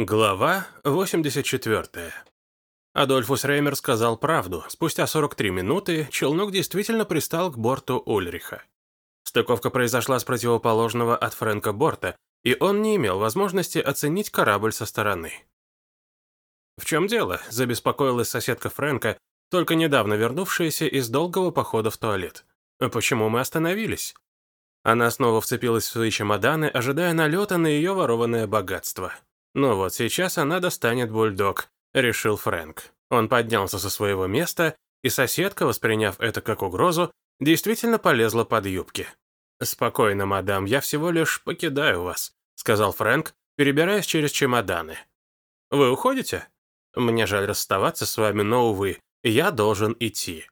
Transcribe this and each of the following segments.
Глава 84. Адольфус Реймер сказал правду. Спустя 43 минуты челнок действительно пристал к борту Ульриха. Стыковка произошла с противоположного от Фрэнка борта, и он не имел возможности оценить корабль со стороны. «В чем дело?» – забеспокоилась соседка Фрэнка, только недавно вернувшаяся из долгого похода в туалет. «Почему мы остановились?» Она снова вцепилась в свои чемоданы, ожидая налета на ее ворованное богатство. «Ну вот, сейчас она достанет бульдог», — решил Фрэнк. Он поднялся со своего места, и соседка, восприняв это как угрозу, действительно полезла под юбки. «Спокойно, мадам, я всего лишь покидаю вас», — сказал Фрэнк, перебираясь через чемоданы. «Вы уходите? Мне жаль расставаться с вами, но, увы, я должен идти».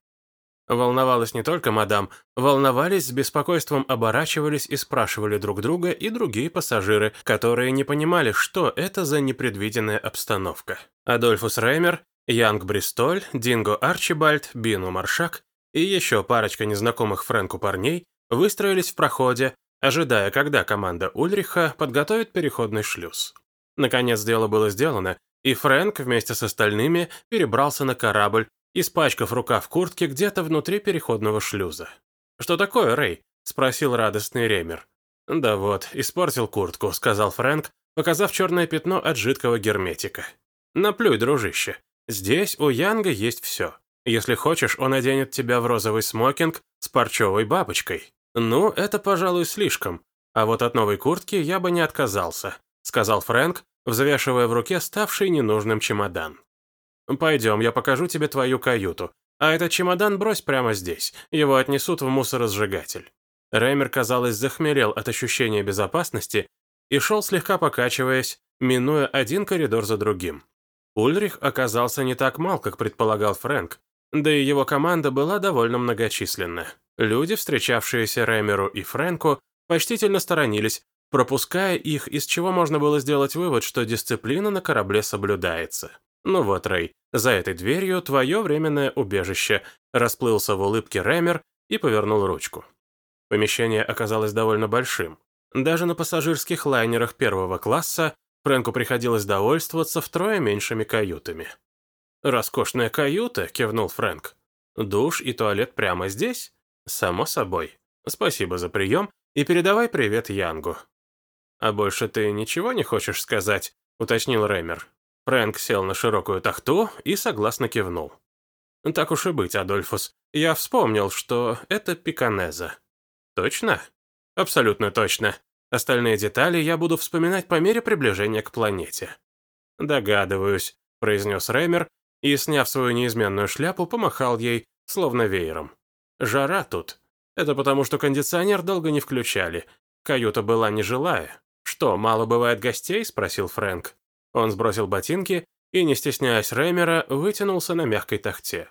Волновалась не только мадам, волновались, с беспокойством оборачивались и спрашивали друг друга и другие пассажиры, которые не понимали, что это за непредвиденная обстановка. Адольфус Реймер, Янг Бристоль, Динго Арчибальд, Бину Маршак и еще парочка незнакомых Фрэнку парней выстроились в проходе, ожидая, когда команда Ульриха подготовит переходный шлюз. Наконец дело было сделано, и Фрэнк вместе с остальными перебрался на корабль, испачкав рукав куртки где-то внутри переходного шлюза. «Что такое, Рэй?» – спросил радостный Ремер. «Да вот, испортил куртку», – сказал Фрэнк, показав черное пятно от жидкого герметика. «Наплюй, дружище. Здесь у Янга есть все. Если хочешь, он оденет тебя в розовый смокинг с парчевой бабочкой. Ну, это, пожалуй, слишком. А вот от новой куртки я бы не отказался», – сказал Фрэнк, взвешивая в руке ставший ненужным чемодан. «Пойдем, я покажу тебе твою каюту. А этот чемодан брось прямо здесь. Его отнесут в мусоросжигатель». Реймер, казалось, захмелел от ощущения безопасности и шел слегка покачиваясь, минуя один коридор за другим. Ульрих оказался не так мал, как предполагал Фрэнк, да и его команда была довольно многочисленна. Люди, встречавшиеся Реймеру и Фрэнку, почтительно сторонились, пропуская их, из чего можно было сделать вывод, что дисциплина на корабле соблюдается. «Ну вот, Рэй, за этой дверью твое временное убежище», расплылся в улыбке Рэмер и повернул ручку. Помещение оказалось довольно большим. Даже на пассажирских лайнерах первого класса Фрэнку приходилось довольствоваться втрое меньшими каютами. «Роскошная каюта», — кивнул Фрэнк. «Душ и туалет прямо здесь?» «Само собой. Спасибо за прием и передавай привет Янгу». «А больше ты ничего не хочешь сказать?» — уточнил Рэмер. Фрэнк сел на широкую тахту и согласно кивнул. «Так уж и быть, Адольфус, я вспомнил, что это пиканеза». «Точно?» «Абсолютно точно. Остальные детали я буду вспоминать по мере приближения к планете». «Догадываюсь», — произнес Реймер и, сняв свою неизменную шляпу, помахал ей, словно веером. «Жара тут. Это потому, что кондиционер долго не включали. Каюта была нежилая». «Что, мало бывает гостей?» — спросил Фрэнк. Он сбросил ботинки и, не стесняясь Реймера, вытянулся на мягкой тахте.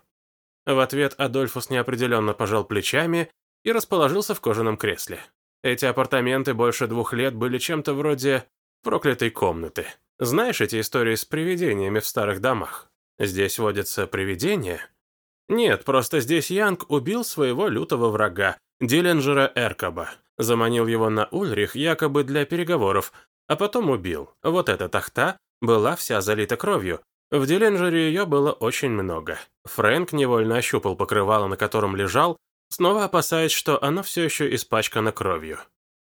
В ответ Адольфус неопределенно пожал плечами и расположился в кожаном кресле. Эти апартаменты больше двух лет были чем-то вроде проклятой комнаты. Знаешь эти истории с привидениями в старых домах? Здесь водятся привидения? Нет, просто здесь Янг убил своего лютого врага, Диллинджера Эркаба. Заманил его на Ульрих якобы для переговоров, а потом убил. Вот эта тахта была вся залита кровью. В Диллинджере ее было очень много. Фрэнк невольно ощупал покрывало, на котором лежал, снова опасаясь, что оно все еще испачкано кровью.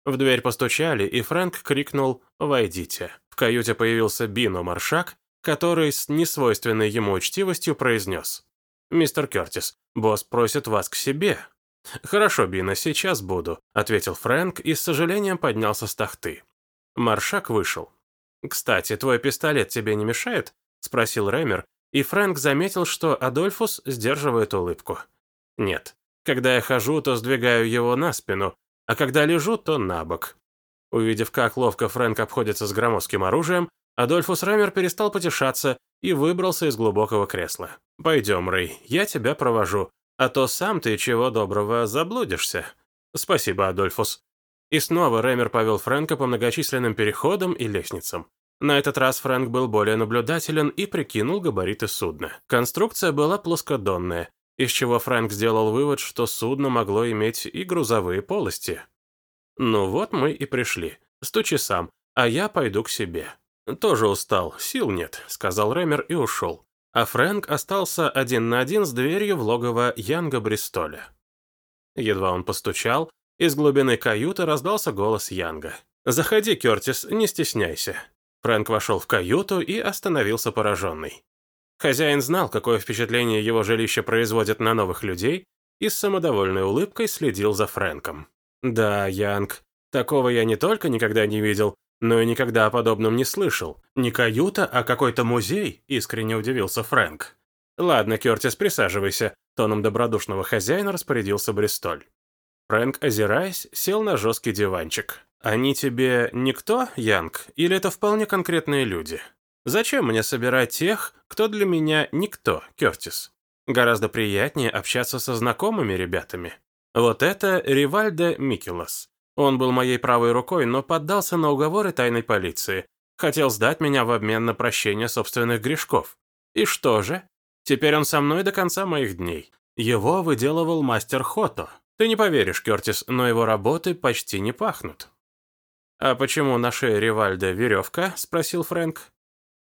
В дверь постучали, и Фрэнк крикнул «Войдите». В каюте появился Бино Маршак, который с несвойственной ему учтивостью произнес «Мистер Кертис, босс просит вас к себе». «Хорошо, Бино, сейчас буду», — ответил Фрэнк и с сожалением поднялся с тахты. Маршак вышел. «Кстати, твой пистолет тебе не мешает?» — спросил Рэмер, и Фрэнк заметил, что Адольфус сдерживает улыбку. «Нет. Когда я хожу, то сдвигаю его на спину, а когда лежу, то на бок». Увидев, как ловко Фрэнк обходится с громоздким оружием, Адольфус Рэмер перестал потешаться и выбрался из глубокого кресла. «Пойдем, Рэй, я тебя провожу, а то сам ты чего доброго заблудишься». «Спасибо, Адольфус», и снова Рэмер повел Фрэнка по многочисленным переходам и лестницам. На этот раз Фрэнк был более наблюдателен и прикинул габариты судна. Конструкция была плоскодонная, из чего Фрэнк сделал вывод, что судно могло иметь и грузовые полости. «Ну вот мы и пришли. Стучи сам, а я пойду к себе». «Тоже устал, сил нет», — сказал Рэмер и ушел. А Фрэнк остался один на один с дверью в логово Янга Бристоля. Едва он постучал, из глубины каюты раздался голос Янга. «Заходи, Кертис, не стесняйся». Фрэнк вошел в каюту и остановился пораженный. Хозяин знал, какое впечатление его жилище производит на новых людей, и с самодовольной улыбкой следил за Фрэнком. «Да, Янг, такого я не только никогда не видел, но и никогда о подобном не слышал. Не каюта, а какой-то музей», — искренне удивился Фрэнк. «Ладно, Кертис, присаживайся», — тоном добродушного хозяина распорядился Бристоль. Фрэнк, озираясь, сел на жесткий диванчик. «Они тебе никто, Янг, или это вполне конкретные люди? Зачем мне собирать тех, кто для меня никто, Кертис? Гораздо приятнее общаться со знакомыми ребятами. Вот это Ривальдо Микелос. Он был моей правой рукой, но поддался на уговоры тайной полиции. Хотел сдать меня в обмен на прощение собственных грешков. И что же? Теперь он со мной до конца моих дней. Его выделывал мастер Хото. Ты не поверишь, Кертис, но его работы почти не пахнут. «А почему на шее Ривальда веревка?» – спросил Фрэнк.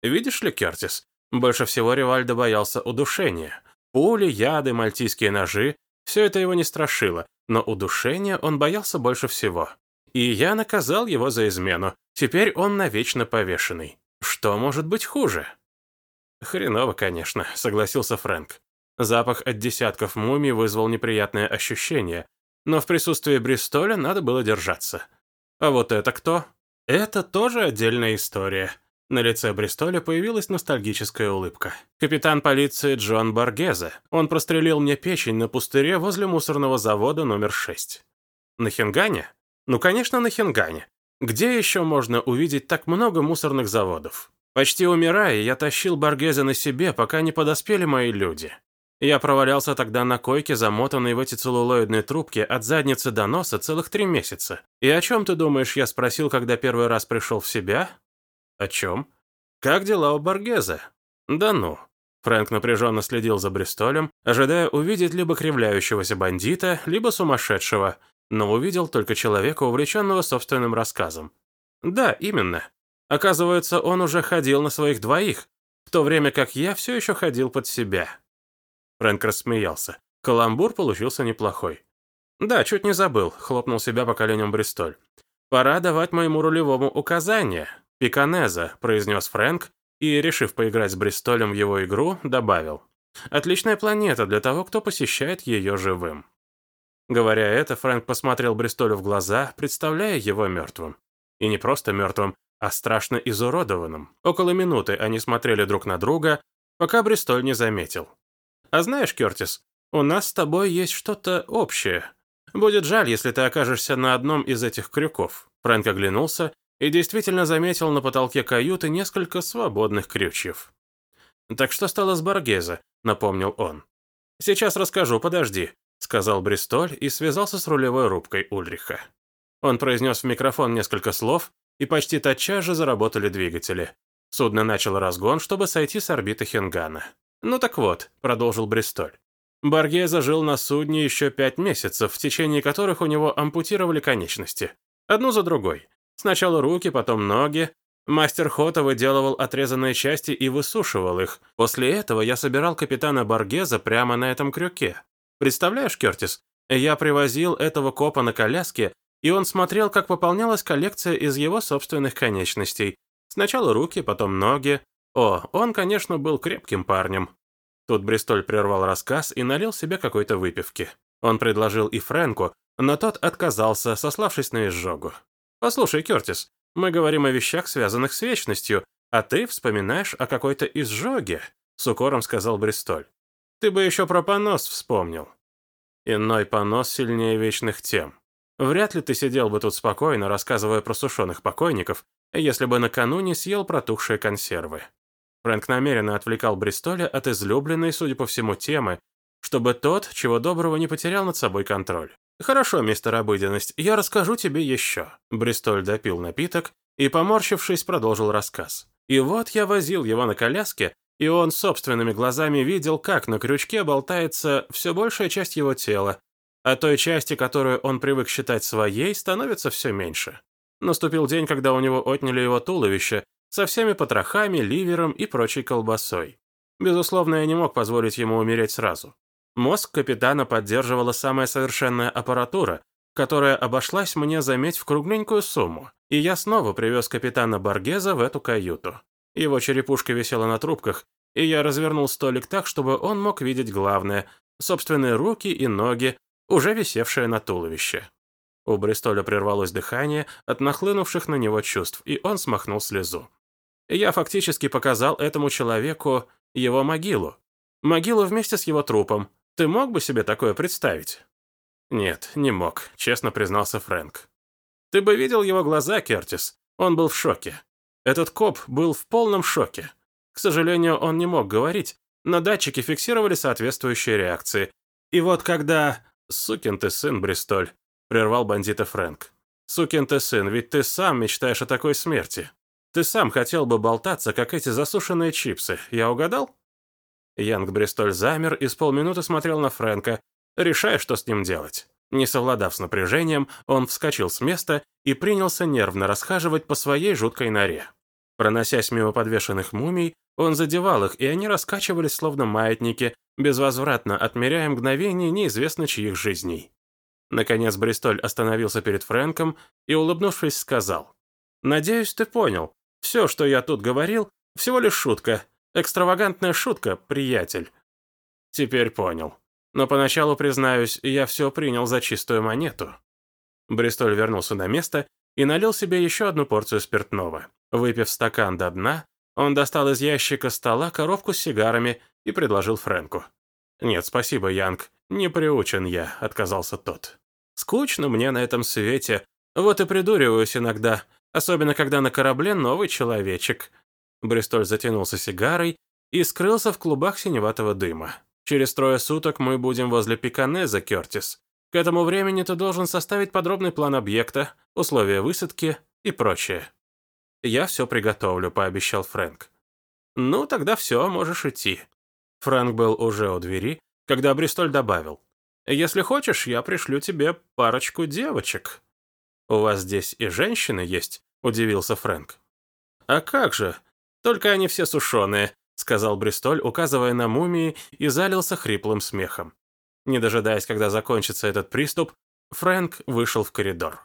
«Видишь ли, Кертис, больше всего Ривальдо боялся удушения. Пули, яды, мальтийские ножи – все это его не страшило, но удушения он боялся больше всего. И я наказал его за измену. Теперь он навечно повешенный. Что может быть хуже?» «Хреново, конечно», — согласился Фрэнк. Запах от десятков мумий вызвал неприятное ощущение, но в присутствии Бристоля надо было держаться. А вот это кто? Это тоже отдельная история. На лице Бристоля появилась ностальгическая улыбка. Капитан полиции Джон Баргезе. Он прострелил мне печень на пустыре возле мусорного завода номер 6. На Хингане? Ну, конечно, на Хингане. Где еще можно увидеть так много мусорных заводов? Почти умирая, я тащил Баргезе на себе, пока не подоспели мои люди. Я провалялся тогда на койке, замотанной в эти целлулоидные трубки от задницы до носа целых три месяца. И о чем ты думаешь, я спросил, когда первый раз пришел в себя? О чем? Как дела у Баргеза? Да ну. Фрэнк напряженно следил за Бристолем, ожидая увидеть либо кривляющегося бандита, либо сумасшедшего, но увидел только человека, увлеченного собственным рассказом. Да, именно. Оказывается, он уже ходил на своих двоих, в то время как я все еще ходил под себя. Фрэнк рассмеялся. Каламбур получился неплохой. «Да, чуть не забыл», — хлопнул себя по коленям Бристоль. «Пора давать моему рулевому указания. Пиканеза», — произнес Фрэнк, и, решив поиграть с Бристолем в его игру, добавил. «Отличная планета для того, кто посещает ее живым». Говоря это, Фрэнк посмотрел Бристолю в глаза, представляя его мертвым. И не просто мертвым, а страшно изуродованным. Около минуты они смотрели друг на друга, пока Бристоль не заметил. А знаешь, Кертис, у нас с тобой есть что-то общее. Будет жаль, если ты окажешься на одном из этих крюков». Фрэнк оглянулся и действительно заметил на потолке каюты несколько свободных крючьев. «Так что стало с Баргеза?» — напомнил он. «Сейчас расскажу, подожди», — сказал Бристоль и связался с рулевой рубкой Ульриха. Он произнес в микрофон несколько слов, и почти тотчас же заработали двигатели. Судно начало разгон, чтобы сойти с орбиты Хенгана. «Ну так вот», — продолжил Бристоль. Баргеза жил на судне еще пять месяцев, в течение которых у него ампутировали конечности. Одну за другой. Сначала руки, потом ноги. Мастер Хота выделывал отрезанные части и высушивал их. После этого я собирал капитана Баргеза прямо на этом крюке. Представляешь, Кертис, я привозил этого копа на коляске, и он смотрел, как пополнялась коллекция из его собственных конечностей. Сначала руки, потом ноги, о, он, конечно, был крепким парнем. Тут Бристоль прервал рассказ и налил себе какой-то выпивки. Он предложил и Фрэнку, но тот отказался, сославшись на изжогу. «Послушай, Кертис, мы говорим о вещах, связанных с вечностью, а ты вспоминаешь о какой-то изжоге», — с укором сказал Бристоль. «Ты бы еще про понос вспомнил». Иной понос сильнее вечных тем. Вряд ли ты сидел бы тут спокойно, рассказывая про сушеных покойников, если бы накануне съел протухшие консервы. Фрэнк намеренно отвлекал Бристоля от излюбленной, судя по всему, темы, чтобы тот, чего доброго, не потерял над собой контроль. «Хорошо, мистер Обыденность, я расскажу тебе еще». Бристоль допил напиток и, поморщившись, продолжил рассказ. «И вот я возил его на коляске, и он собственными глазами видел, как на крючке болтается все большая часть его тела, а той части, которую он привык считать своей, становится все меньше. Наступил день, когда у него отняли его туловище, со всеми потрохами, ливером и прочей колбасой. Безусловно, я не мог позволить ему умереть сразу. Мозг капитана поддерживала самая совершенная аппаратура, которая обошлась мне, заметь, в кругленькую сумму, и я снова привез капитана Баргеза в эту каюту. Его черепушка висела на трубках, и я развернул столик так, чтобы он мог видеть главное — собственные руки и ноги, уже висевшие на туловище. У Бристоля прервалось дыхание от нахлынувших на него чувств, и он смахнул слезу. Я фактически показал этому человеку его могилу. Могилу вместе с его трупом. Ты мог бы себе такое представить? Нет, не мог, честно признался Фрэнк. Ты бы видел его глаза, Кертис. Он был в шоке. Этот коп был в полном шоке. К сожалению, он не мог говорить, но датчики фиксировали соответствующие реакции. И вот когда... «Сукин ты сын, Бристоль», — прервал бандита Фрэнк. «Сукин ты сын, ведь ты сам мечтаешь о такой смерти. Ты сам хотел бы болтаться, как эти засушенные чипсы. Я угадал?» Янг Бристоль замер и с полминуты смотрел на Фрэнка, решая, что с ним делать. Не совладав с напряжением, он вскочил с места и принялся нервно расхаживать по своей жуткой норе. Проносясь мимо подвешенных мумий, он задевал их, и они раскачивались, словно маятники, безвозвратно отмеряя мгновение неизвестно чьих жизней. Наконец Бристоль остановился перед Фрэнком и, улыбнувшись, сказал, «Надеюсь, ты понял. Все, что я тут говорил, всего лишь шутка. Экстравагантная шутка, приятель». «Теперь понял. Но поначалу, признаюсь, я все принял за чистую монету». Бристоль вернулся на место и налил себе еще одну порцию спиртного. Выпив стакан до дна, он достал из ящика стола коробку с сигарами и предложил Фрэнку. «Нет, спасибо, Янг, не приучен я», — отказался тот. «Скучно мне на этом свете, вот и придуриваюсь иногда, особенно когда на корабле новый человечек». Бристоль затянулся сигарой и скрылся в клубах синеватого дыма. «Через трое суток мы будем возле Пиканеза, Кертис. К этому времени ты должен составить подробный план объекта, условия высадки и прочее». «Я все приготовлю», — пообещал Фрэнк. «Ну, тогда все, можешь идти». Фрэнк был уже у двери, когда Бристоль добавил. «Если хочешь, я пришлю тебе парочку девочек». «У вас здесь и женщины есть?» — удивился Фрэнк. «А как же? Только они все сушеные», — сказал Бристоль, указывая на мумии, и залился хриплым смехом. Не дожидаясь, когда закончится этот приступ, Фрэнк вышел в коридор.